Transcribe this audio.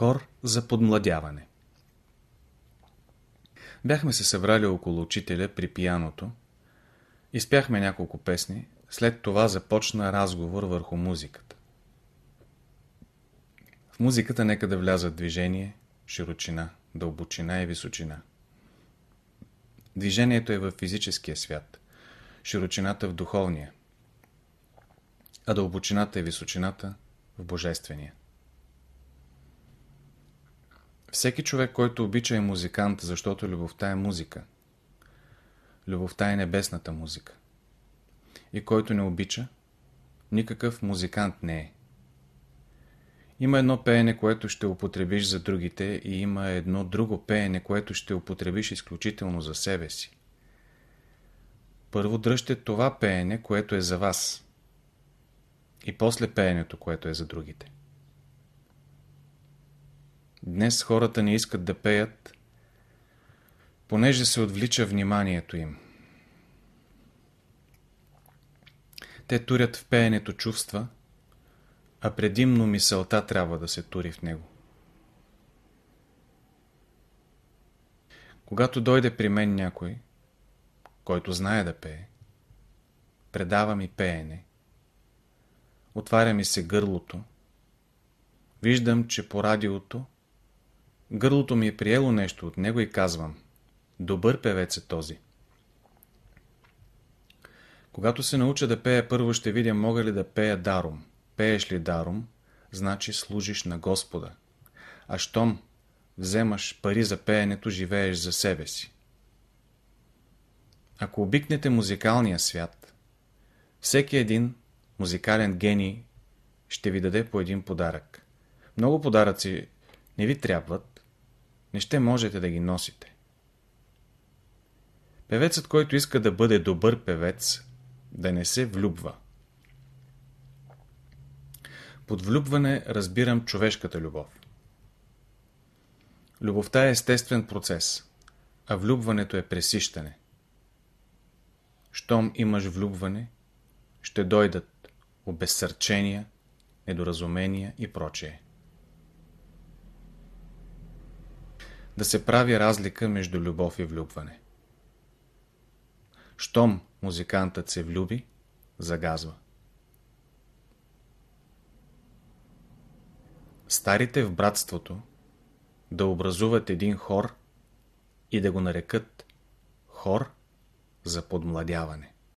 Хор за подмладяване Бяхме се събрали около учителя при пияното, изпяхме няколко песни, след това започна разговор върху музиката. В музиката нека да влязат движение, широчина, дълбочина и височина. Движението е в физическия свят, широчината в духовния, а дълбочината и височината в божествения. Всеки човек, който обича е музикант, защото любовта е музика. Любовта е небесната музика. И който не обича, никакъв музикант не е. Има едно пеене, което ще употребиш за другите и има едно друго пеене, което ще употребиш изключително за себе си. Първо дръжте това пеене, което е за вас. И после пеенето, което е за другите. Днес хората не искат да пеят, понеже се отвлича вниманието им. Те турят в пеенето чувства, а предимно мисълта трябва да се тури в него. Когато дойде при мен някой, който знае да пее, предава ми пеене, отваря ми се гърлото, виждам, че по радиото Гърлото ми е приело нещо от него и казвам Добър певец е този. Когато се науча да пея, първо ще видя мога ли да пея даром. Пееш ли даром, значи служиш на Господа. А щом вземаш пари за пеенето, живееш за себе си. Ако обикнете музикалния свят, всеки един музикален гений ще ви даде по един подарък. Много подаръци не ви трябват, не ще можете да ги носите. Певецът, който иска да бъде добър певец, да не се влюбва. Под влюбване разбирам човешката любов. Любовта е естествен процес, а влюбването е пресищане. Щом имаш влюбване, ще дойдат обезсърчения, недоразумения и прочее. Да се прави разлика между любов и влюбване. Щом музикантът се влюби, загазва. Старите в братството да образуват един хор и да го нарекат хор за подмладяване.